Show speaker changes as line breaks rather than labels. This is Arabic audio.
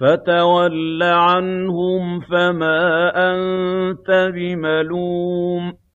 فَتَوَلَّ عَنْهُمْ فَمَا أَنتَ بِمَلُومٍ